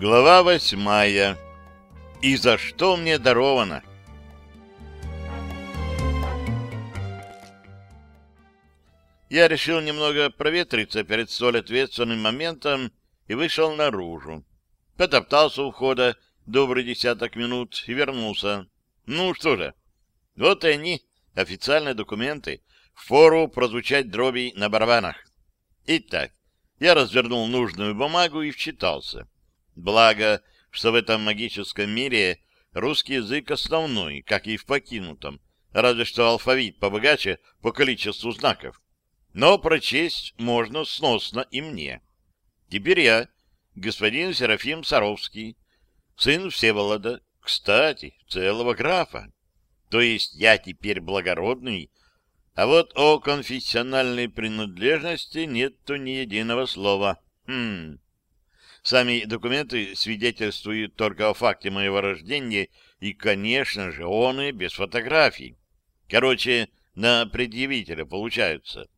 Глава восьмая. И за что мне даровано? Я решил немного проветриться перед столь ответственным моментом и вышел наружу. Потоптался у входа добрый десяток минут и вернулся. Ну что же, вот и они, официальные документы, в фору прозвучать дроби на барабанах. Итак, я развернул нужную бумагу и вчитался. Благо, что в этом магическом мире русский язык основной, как и в покинутом, разве что алфавит побогаче по количеству знаков. Но прочесть можно сносно и мне. Теперь я, господин Серафим Саровский, сын Всеволода, кстати, целого графа. То есть я теперь благородный, а вот о конфессиональной принадлежности нету ни единого слова. Хм. Сами документы свидетельствуют только о факте моего рождения, и, конечно же, он и без фотографий. Короче, на предъявителя получаются.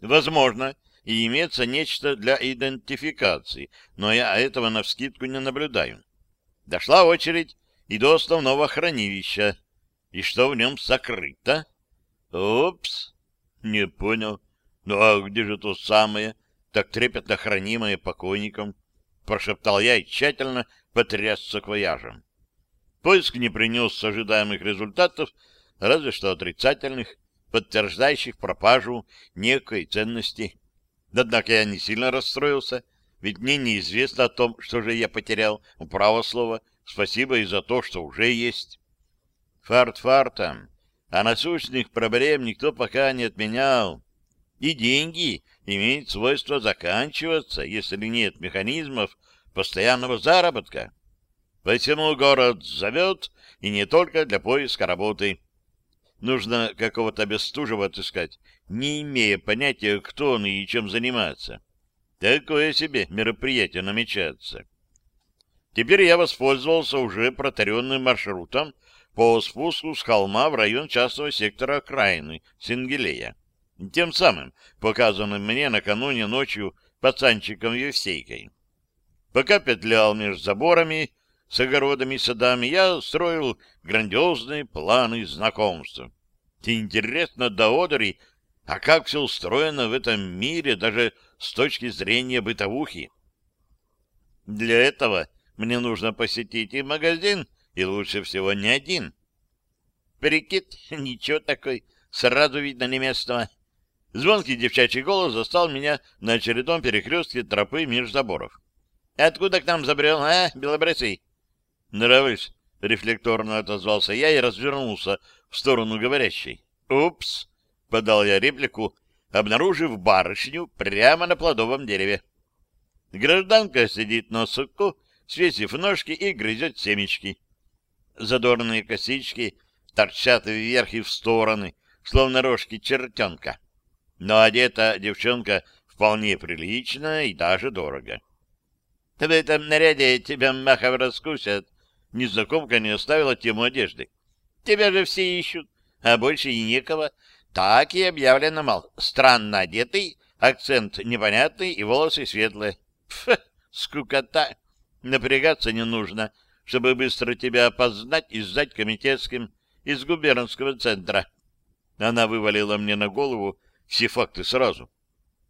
Возможно, и имеется нечто для идентификации, но я этого навскидку не наблюдаю. Дошла очередь и до основного хранилища. И что в нем сокрыто? Упс, не понял. Ну а где же то самое, так трепетно хранимое покойником? Прошептал я и тщательно потряс саквояжем. Поиск не принес ожидаемых результатов, разве что отрицательных, подтверждающих пропажу некой ценности. Однако я не сильно расстроился, ведь мне неизвестно о том, что же я потерял. Право слово, спасибо и за то, что уже есть. Фарт фартом, а насущных проблем никто пока не отменял. И деньги имеют свойство заканчиваться, если нет механизмов постоянного заработка. Посему город зовет, и не только для поиска работы. Нужно какого-то Бестужева отыскать, не имея понятия, кто он и чем занимается. Такое себе мероприятие намечается. Теперь я воспользовался уже протаренным маршрутом по спуску с холма в район частного сектора окраины Сингелея. Тем самым, показанным мне накануне ночью пацанчиком-евсейкой. Пока петлял между заборами, с огородами и садами, я строил грандиозные планы знакомства. Интересно до одери, а как все устроено в этом мире, даже с точки зрения бытовухи. Для этого мне нужно посетить и магазин, и лучше всего не один. Прикид, ничего такой, сразу видно не местного. Звонкий девчачий голос застал меня на очередном перекрестке тропы меж заборов. — Откуда к нам забрел, а, белобрысый? — Нравишь? — рефлекторно отозвался я и развернулся в сторону говорящей. «Упс!» — подал я реплику, обнаружив барышню прямо на плодовом дереве. Гражданка сидит на суку, свесив ножки и грызет семечки. Задорные косички торчат вверх и в стороны, словно рожки чертенка. Но одета девчонка вполне прилично и даже дорого. — В этом наряде тебя махов раскусят. Незнакомка не оставила тему одежды. — Тебя же все ищут а больше и некого. Так и объявлено, мол, странно одетый, акцент непонятный и волосы светлые. Пф, скукота. Напрягаться не нужно, чтобы быстро тебя опознать и сдать комитетским из губернского центра. Она вывалила мне на голову все факты сразу.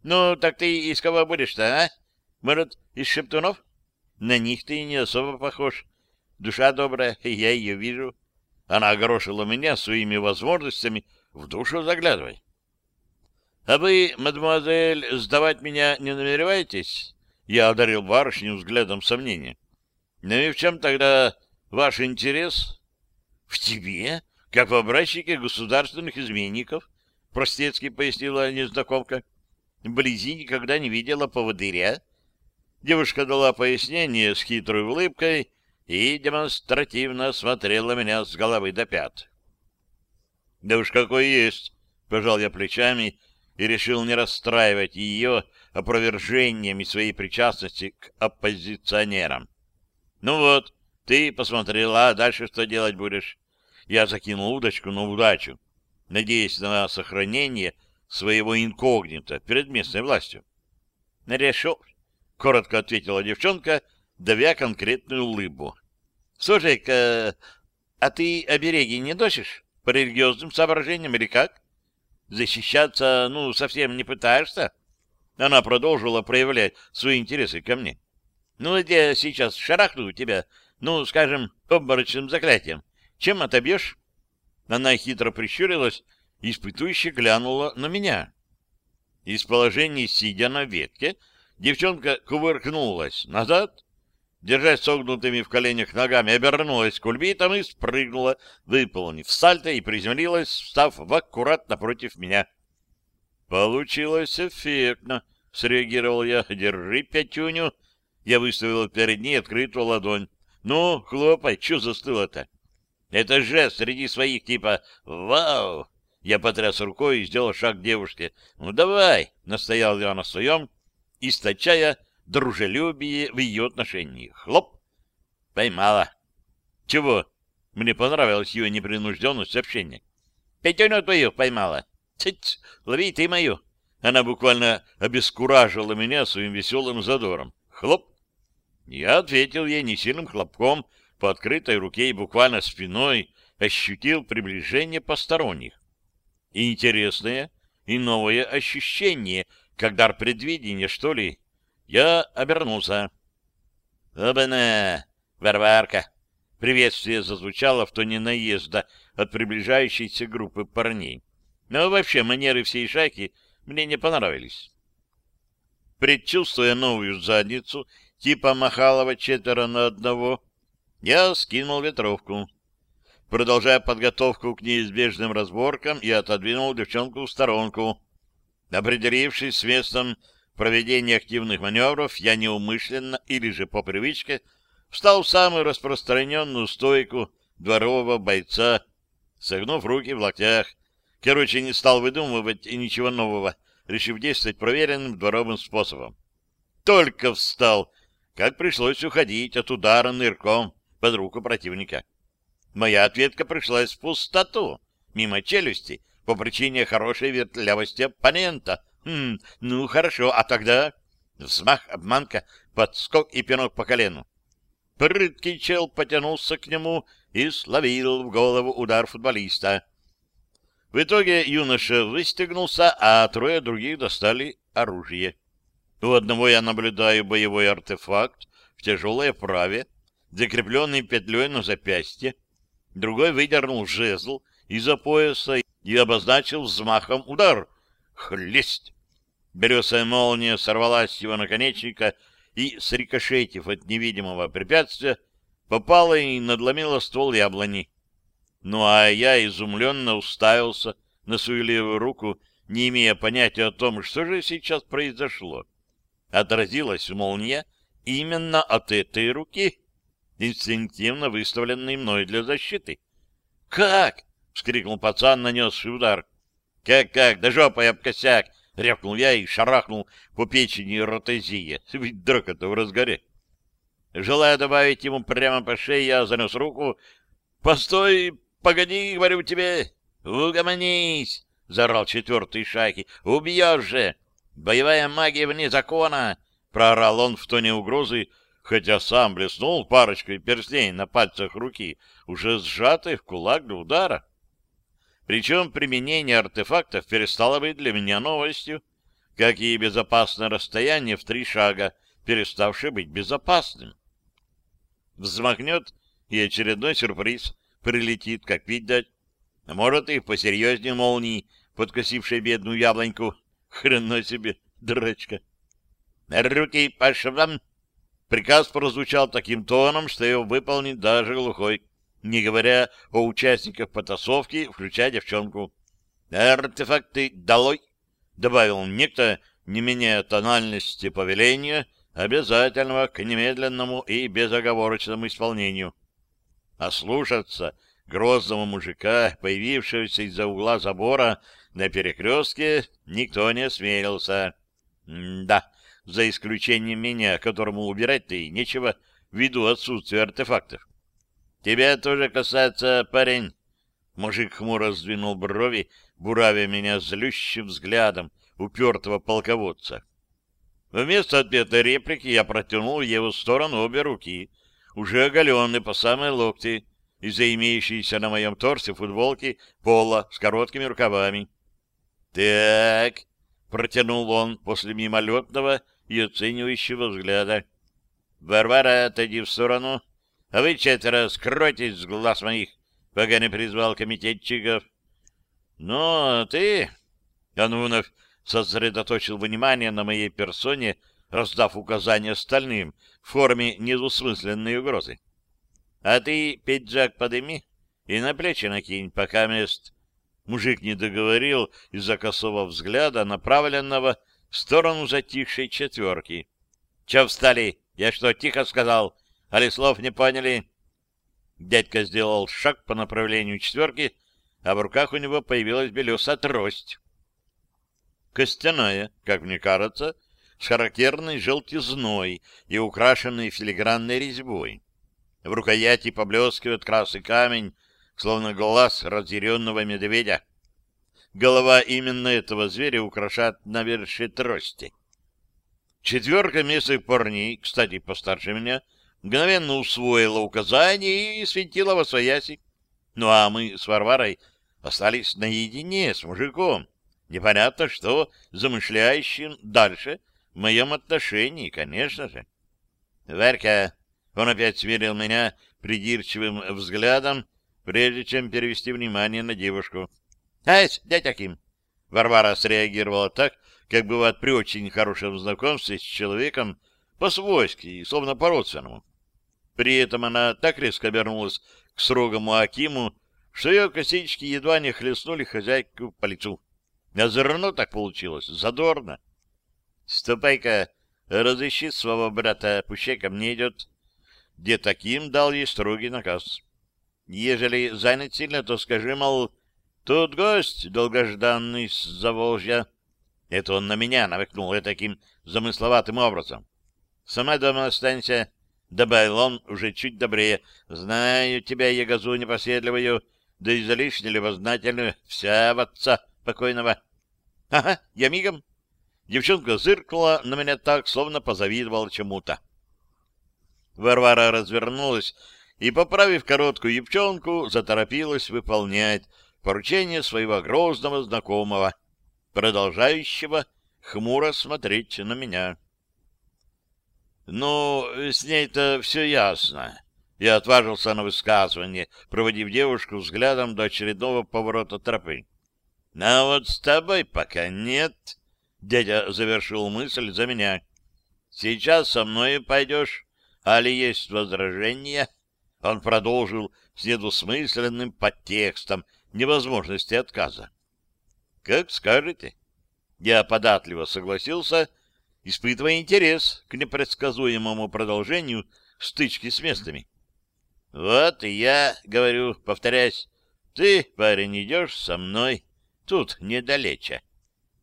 Ну, так ты из кого будешь-то, а? Может, из шептунов? На них ты не особо похож. Душа добрая, я ее вижу. Она огорошила меня своими возможностями, в душу заглядывай. — А вы, мадемуазель, сдавать меня не намереваетесь? Я одарил барышню взглядом сомнения. — Ну и в чем тогда ваш интерес? — В тебе, как в образчике государственных изменников, — простецки пояснила незнакомка. — Вблизи никогда не видела поводыря. Девушка дала пояснение с хитрой улыбкой, и демонстративно смотрела меня с головы до пят. «Да уж какой есть!» — пожал я плечами и решил не расстраивать ее опровержениями своей причастности к оппозиционерам. «Ну вот, ты посмотрела, а дальше что делать будешь?» Я закинул удочку на удачу, надеясь на сохранение своего инкогнито перед местной властью. «Решил», коротко ответила девчонка, давя конкретную улыбу. Слушай-ка, а ты обереги не носишь? По религиозным соображениям или как? Защищаться, ну, совсем не пытаешься? Она продолжила проявлять свои интересы ко мне. Ну, я сейчас шарахну тебя, ну, скажем, обморочным заклятием. Чем отобьешь? Она хитро прищурилась и испытующе глянула на меня. Из положения сидя на ветке, девчонка кувыркнулась назад, держась согнутыми в коленях ногами, обернулась кульбитом и спрыгнула, выполнив сальто и приземлилась, встав в аккурат напротив меня. «Получилось эффектно», — среагировал я. «Держи пятюню». Я выставил перед ней открытую ладонь. «Ну, хлопай, что застыло-то?» «Это жест среди своих, типа «Вау!» Я потряс рукой и сделал шаг к девушке. «Ну, давай!» — настоял я на своем, источая дружелюбие в ее отношении. Хлоп! Поймала. Чего? Мне понравилось ее непринужденность общения. Пятюню твою поймала. Цыц, лови ты мою. Она буквально обескуражила меня своим веселым задором. Хлоп! Я ответил ей несильным хлопком по открытой руке и буквально спиной ощутил приближение посторонних. И интересное и новое ощущение, как дар предвидения, что ли, я обернулся. «Обана! Варварка!» Приветствие зазвучало в тоне наезда от приближающейся группы парней. Но вообще манеры всей шайки мне не понравились. Предчувствуя новую задницу, типа Махалова четверо на одного, я скинул ветровку. Продолжая подготовку к неизбежным разборкам, я отодвинул девчонку в сторонку. Определившись с местом проведении активных маневров я неумышленно или же по привычке встал в самую распространенную стойку дворового бойца, согнув руки в локтях. Короче, не стал выдумывать и ничего нового, решив действовать проверенным дворовым способом. Только встал, как пришлось уходить от удара нырком под руку противника. Моя ответка пришлась в пустоту, мимо челюсти, по причине хорошей вертлявости оппонента — Хм, ну хорошо, а тогда... Взмах, обманка, подскок и пинок по колену. Прыткий чел потянулся к нему и словил в голову удар футболиста. В итоге юноша выстегнулся, а трое других достали оружие. У одного я наблюдаю боевой артефакт в тяжелой оправе, закрепленный петлей на запястье. Другой выдернул жезл из-за пояса и обозначил взмахом удар — Хлесть! Березая молния сорвалась с его наконечника и, срикошетив от невидимого препятствия, попала и надломила ствол яблони. Ну а я изумленно уставился на свою левую руку, не имея понятия о том, что же сейчас произошло. Отразилась молния именно от этой руки, инстинктивно выставленной мной для защиты. «Как?» — вскрикнул пацан, нанесший удар. «Как-как? Да жопой об косяк!» — рявкнул я и шарахнул по печени ротезия. Ведь драка-то в разгаре. Желая добавить ему прямо по шее, я занес руку. «Постой! Погоди, говорю тебе! Угомонись!» — заорал четвертый шайки. «Убьешь же! Боевая магия вне закона!» — проорал он в тоне угрозы, хотя сам блеснул парочкой перстней на пальцах руки, уже сжатой в кулак для удара. Причем применение артефактов перестало быть для меня новостью, как и безопасное расстояние в три шага, переставшее быть безопасным. Взмахнет, и очередной сюрприз прилетит, как пить дать. А может, и посерьезнее молнии, подкосившей бедную яблоньку. Хрена себе, дурачка. «Руки по швам!» Приказ прозвучал таким тоном, что его выполнит даже глухой не говоря о участниках потасовки, включая девчонку. «Артефакты долой!» — добавил некто, не менее тональности повеления, обязательного к немедленному и безоговорочному исполнению. Ослушаться грозного мужика, появившегося из-за угла забора на перекрестке, никто не осмелился. да, за исключением меня, которому убирать-то и нечего, ввиду отсутствия артефактов. Тебя тоже касается, парень. Мужик хмуро сдвинул брови, буравя меня злющим взглядом упертого полководца. Вместо ответной реплики я протянул в его сторону обе руки, уже оголенные по самой локти, из-за имеющейся на моем торсе футболки пола с короткими рукавами. «Так», — протянул он после мимолетного и оценивающего взгляда. «Варвара, отойди в сторону, а вы четверо скройтесь с глаз моих, пока не призвал комитетчиков». «Ну, а ты...» — Анунов сосредоточил внимание на моей персоне, раздав указания остальным в форме недвусмысленной угрозы. А ты пиджак подыми и на плечи накинь, пока мест. Мужик не договорил из-за косого взгляда, направленного в сторону затихшей четверки. — Че встали? Я что, тихо сказал? Али слов не поняли? Дядька сделал шаг по направлению четверки, а в руках у него появилась белесая трость. Костяная, как мне кажется, с характерной желтизной и украшенной филигранной резьбой. В рукояти поблескивает красный камень, словно глаз разъяренного медведя. Голова именно этого зверя украшает навершие трости. Четверка местных парней, кстати, постарше меня, мгновенно усвоила указания и светила во свояси. Ну а мы с Варварой остались наедине с мужиком, непонятно что замышляющим дальше в моем отношении, конечно же. — Варька, он опять смирил меня придирчивым взглядом, прежде чем перевести внимание на девушку. — Ась, дядя Ким! Варвара среагировала так, как бывает при очень хорошем знакомстве с человеком по-свойски, словно по-родственному. При этом она так резко обернулась к строгому Акиму, что ее косички едва не хлестнули хозяйку по лицу. А зерно так получилось, задорно. — Ступай-ка, разыщи своего брата, пущай ко мне идет где таким дал ей строгий наказ. Ежели занят сильно, то скажи, мол, тут гость долгожданный с Заволжья. Это он на меня намекнул и таким замысловатым образом. Сама дома останься, — добавил он уже чуть добрее. Знаю тебя, ягозу непоседливую, да и излишне любознательную, вся в отца покойного. — Ага, я мигом. Девчонка зыркнула на меня так, словно позавидовала чему-то. Варвара развернулась и, поправив короткую юбчонку, заторопилась выполнять поручение своего грозного знакомого, продолжающего хмуро смотреть на меня. «Ну, с ней-то все ясно». Я отважился на высказывание, проводив девушку взглядом до очередного поворота тропы. «А вот с тобой пока нет», — дядя завершил мысль за меня. «Сейчас со мной пойдешь, Али есть возражения? Он продолжил с недвусмысленным подтекстом невозможности отказа. Как скажете. Я податливо согласился, испытывая интерес к непредсказуемому продолжению стычки с местами. Вот и я говорю, повторясь, ты, парень, идешь со мной, тут недалече.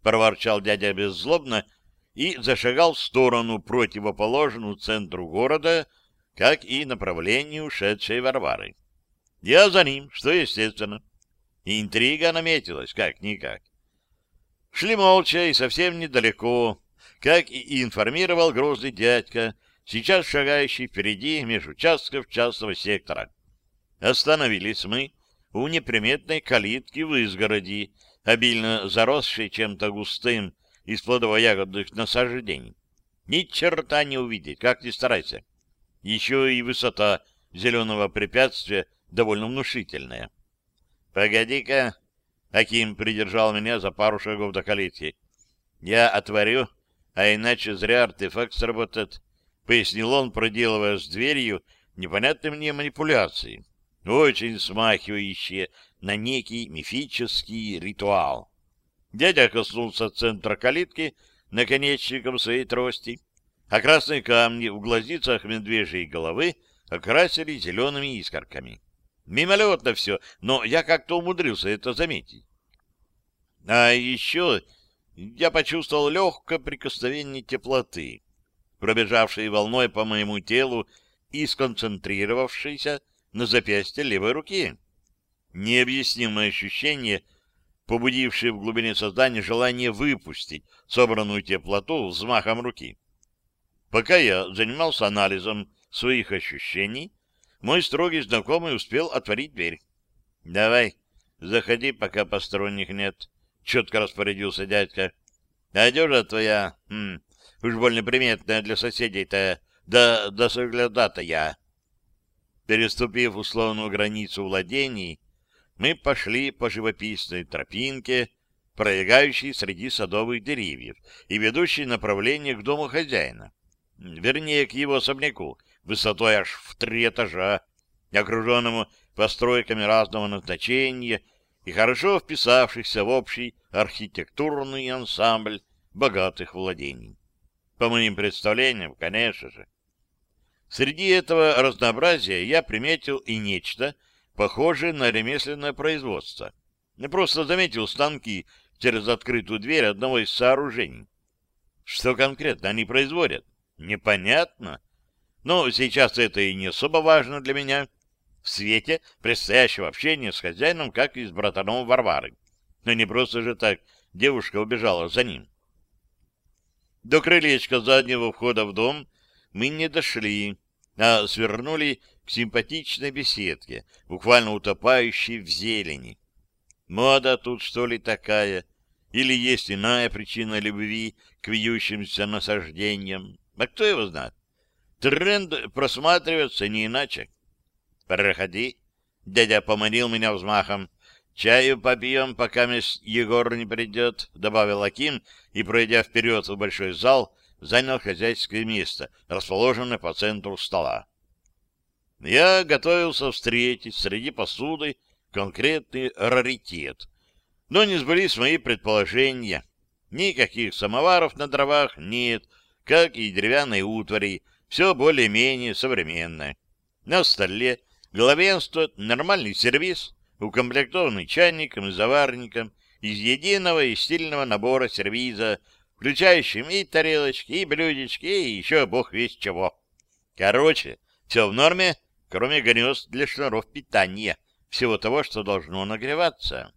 Проворчал дядя беззлобно и зашагал в сторону, противоположную центру города, как и направлению ушедшей Варвары. Я за ним, что естественно. Интрига наметилась, как-никак. Шли молча и совсем недалеко, как и информировал грозный дядька, сейчас шагающий впереди меж участков частного сектора. Остановились мы у неприметной калитки в изгороди, обильно заросшей чем-то густым, из плодово-ягодных насаждений. Ни черта не увидеть, как ни старайся. Еще и высота зеленого препятствия довольно внушительная. — Погоди-ка, — Аким придержал меня за пару шагов до калитки. — Я отворю, а иначе зря артефакт сработает, — пояснил он, проделывая с дверью непонятные мне манипуляции, очень смахивающие на некий мифический ритуал. Дядя коснулся центра калитки наконечником своей трости, а красные камни в глазицах медвежьей головы окрасили зелеными искорками. Мимолетно все, но я как-то умудрился это заметить. А еще я почувствовал легкое прикосновение теплоты, пробежавшей волной по моему телу и сконцентрировавшейся на запястье левой руки. Необъяснимое ощущение — побудившее в глубине сознания желание выпустить собранную теплоту взмахом руки. Пока я занимался анализом своих ощущений, мой строгий знакомый успел отворить дверь. — Давай, заходи, пока посторонних нет, — четко распорядился дядька. — Одежда твоя, хм, уж больно приметная для соседей-то, да до соглядата я. Переступив условную границу владений, мы пошли по живописной тропинке, пролегающей среди садовых деревьев и ведущей направление к дому хозяина, вернее, к его особняку, высотой аж в три этажа, окруженному постройками разного назначения и хорошо вписавшихся в общий архитектурный ансамбль богатых владений. По моим представлениям, конечно же. Среди этого разнообразия я приметил и нечто, похожее на ремесленное производство. Я просто заметил станки через открытую дверь одного из сооружений. Что конкретно они производят? Непонятно. Но сейчас это и не особо важно для меня в свете предстоящего общения с хозяином, как и с братаном Варвары. Но не просто же так девушка убежала за ним. До крылечка заднего входа в дом мы не дошли, а свернули к симпатичной беседке, буквально утопающей в зелени. Мода тут, что ли, такая? Или есть иная причина любви к вьющимся насаждениям? А кто его знает? Тренд просматривается не иначе. «Проходи», — дядя поманил меня взмахом. «Чаю попьем, пока Егор не придет», — добавил Аким, и, пройдя вперед в большой зал, занял хозяйское место, расположенное по центру стола. Я готовился встретить среди посуды конкретный раритет, но не сбылись мои предположения. Никаких самоваров на дровах нет, как и деревянной утвари, все более-менее современное. На столе главенствует нормальный сервиз, укомплектованный чайником и заварником из единого и стильного набора сервиза, включающим и тарелочки, и блюдечки, и еще бог весь чего. Короче, все в норме, кроме гнезд для шнуров питания, всего того, что должно нагреваться.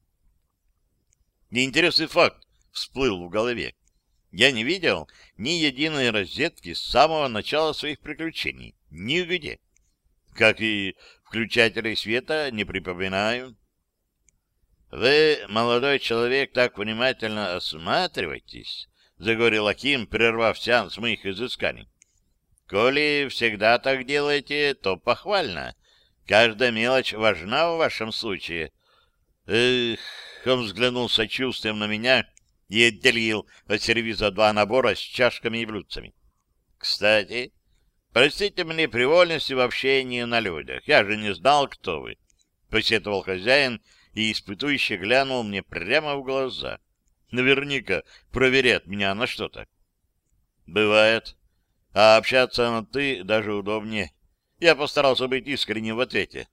Неинтересный факт всплыл в голове. Я не видел ни единой розетки с самого начала своих приключений. Нигде. Как и включателей света, не припоминаю. Вы, молодой человек, так внимательно осматриваетесь, — заговорил Аким, прервав сеанс моих изысканий. Коли всегда так делаете, то похвально. Каждая мелочь важна в вашем случае. Эх, он взглянул сочувствием на меня и отделил от сервиза два набора с чашками и блюдцами. Кстати, простите мне привольности в общении на людях. Я же не знал, кто вы. Посетовал хозяин и испытующе глянул мне прямо в глаза. Наверняка проверяет меня на что-то. Бывает. А общаться на «ты» даже удобнее. Я постарался быть искренним в ответе.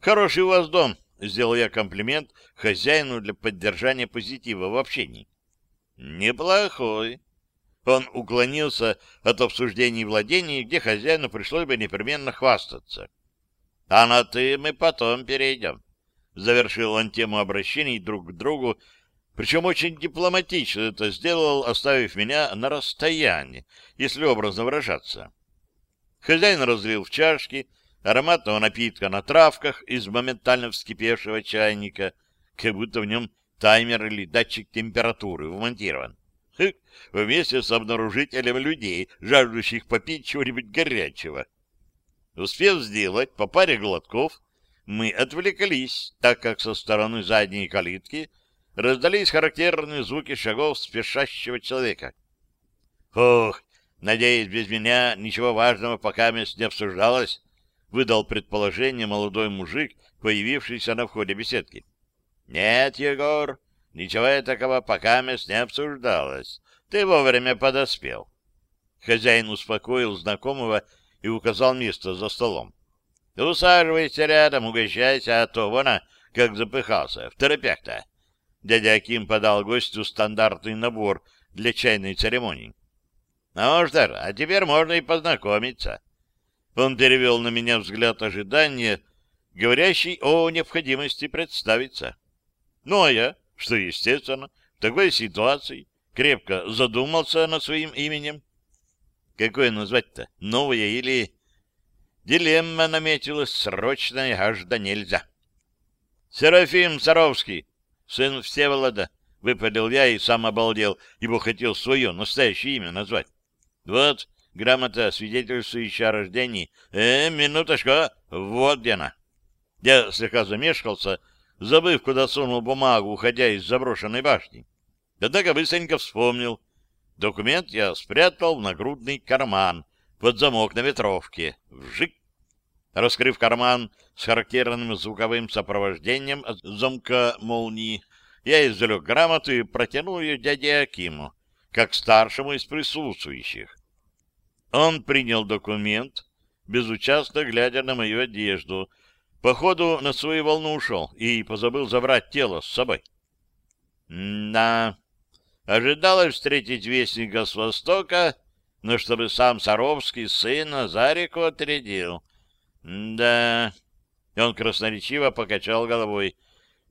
Хороший у вас дом, — сделал я комплимент хозяину для поддержания позитива в общении. Неплохой. Он уклонился от обсуждений владений, где хозяину пришлось бы непременно хвастаться. А на «ты» мы потом перейдем. Завершил он тему обращений друг к другу, причем очень дипломатично это сделал, оставив меня на расстоянии, если образно выражаться. Хозяин разлил в чашки ароматного напитка на травках из моментально вскипевшего чайника, как будто в нем таймер или датчик температуры вмонтирован. Хык, вместе с обнаружителем людей, жаждущих попить чего-нибудь горячего. Успев сделать по паре глотков, мы отвлеклись, так как со стороны задней калитки раздались характерные звуки шагов спешащего человека. «Ох, надеюсь, без меня ничего важного пока мест не обсуждалось», выдал предположение молодой мужик, появившийся на входе беседки. Нет, Егор, ничего такого пока мест не обсуждалось. Ты вовремя подоспел. Хозяин успокоил знакомого и указал место за столом. Усаживайся рядом, угощайся, а то вон, как запыхался, в торопях-то. Дядя Аким подал гостю стандартный набор для чайной церемонии. Ну что ж, а теперь можно и познакомиться. Он перевел на меня взгляд ожидания, говорящий о необходимости представиться. Ну, а я что, естественно, в такой ситуации крепко задумался над своим именем. Какое назвать-то? Новое или... Дилемма наметилась срочная, аж да нельзя. Серафим Саровский, сын Всеволода, выпалил я и сам обалдел, ибо хотел свое настоящее имя назвать. Вот грамота, свидетельствующая о рождении. Э, минуточку, вот где она. Я слегка замешкался, забыв, куда сунул бумагу, уходя из заброшенной башни. Однако быстренько вспомнил. Документ я спрятал в нагрудный карман под замок на ветровке. Вжик! Раскрыв карман с характерным звуковым сопровождением от замка молнии, я извлек грамоту и протянул ее дяде Акиму, как старшему из присутствующих. Он принял документ, безучастно глядя на мою одежду. Походу, на свою волну ушел и позабыл забрать тело с собой. Да, ожидалось встретить вестника с Востока, но чтобы сам Саровский сына за реку отрядил. Да, он красноречиво покачал головой.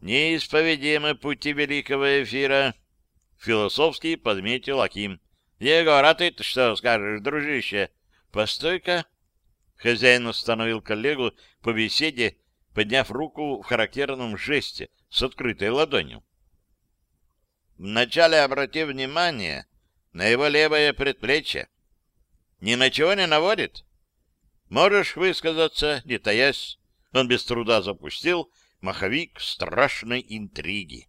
Неисповедимы пути великого эфира. Философски подметил Аким. Егор, а ты что скажешь, дружище? Постой-ка. Хозяин остановил коллегу по беседе, подняв руку в характерном жесте с открытой ладонью. Вначале обрати внимание на его левое предплечье. Ни на чего не наводит? Можешь высказаться, не таясь. Он без труда запустил маховик страшной интриги.